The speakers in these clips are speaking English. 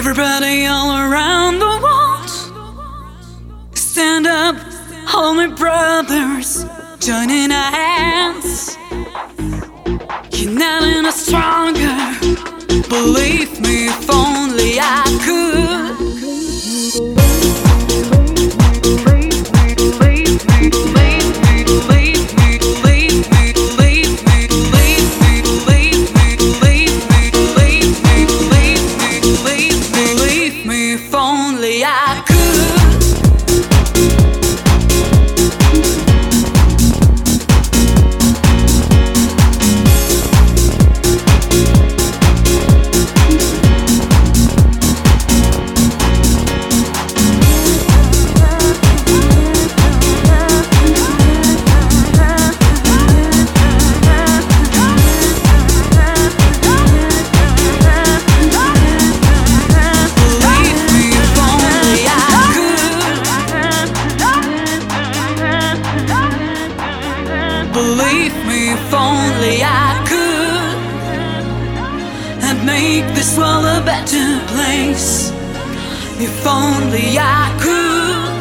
Everybody all around the world, stand up, all my brothers, joining our hands, uniting us stronger. Believe me, if only I could. I Believe me, if only I could. And make this world a better place. If only I could.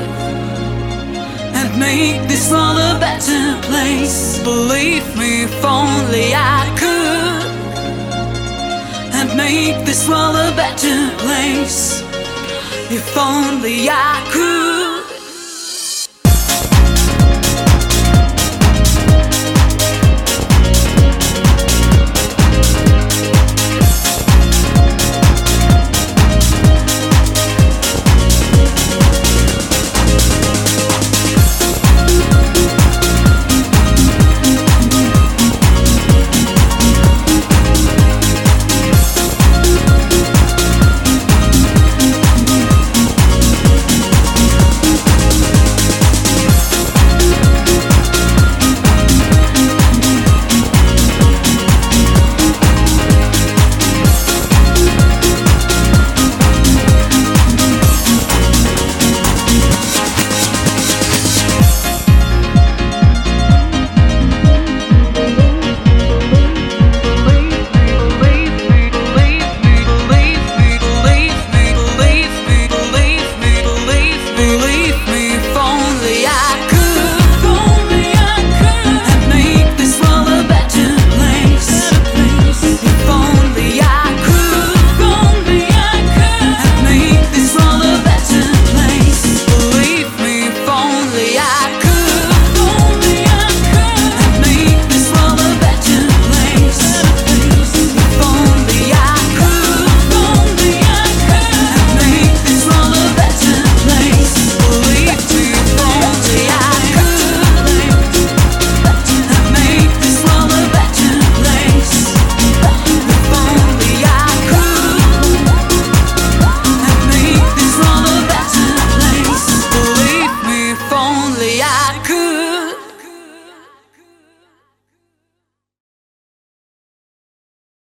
And make this world a better place. Believe me, if only I could and make this world a better place. If only I could.